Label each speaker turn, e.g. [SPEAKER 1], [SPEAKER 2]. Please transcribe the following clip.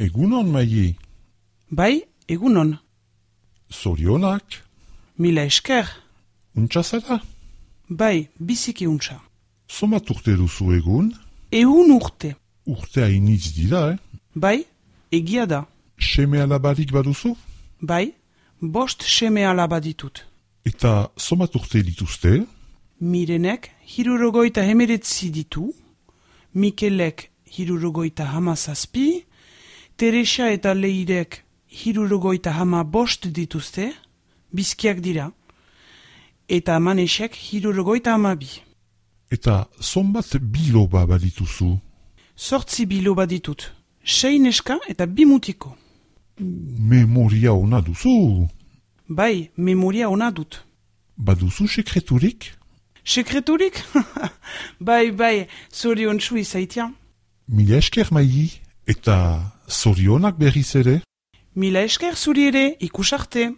[SPEAKER 1] Egunon, maie.
[SPEAKER 2] Bai, egunon.
[SPEAKER 1] Zorionak.
[SPEAKER 2] Mila esker.
[SPEAKER 1] Untsa zara?
[SPEAKER 2] Bai, biziki untsa.
[SPEAKER 1] Zomat urte duzu egun?
[SPEAKER 2] Egun urte.
[SPEAKER 1] Urte hainitz dira, eh?
[SPEAKER 2] Bai, egia da.
[SPEAKER 1] Seme alabarik baduzu?
[SPEAKER 2] Bai, bost seme alaba ditut.
[SPEAKER 1] Eta zomat urte dituzte?
[SPEAKER 2] Mirenek hirurogoita hemeretzi ditu, Mikelek hirurogoita hama zazpi, Teresa eta Leirek hirurogoita hama bost dituzte, bizkiak dira, eta Manesek hirurogoita hama bi.
[SPEAKER 1] Eta zonbat biloba badituzu?
[SPEAKER 2] Sortzi biloba ditut, sei neska eta bi mutiko.
[SPEAKER 1] Memoria ona duzu?
[SPEAKER 2] Bai, memoria ona dut.
[SPEAKER 1] Baduzu sekreturik?
[SPEAKER 2] Sekreturik? bai, bai, zorion txu izaitia.
[SPEAKER 1] Mila esker maii, eta zorionak berriz ere?
[SPEAKER 2] Mila esker zuri ere ikusarte.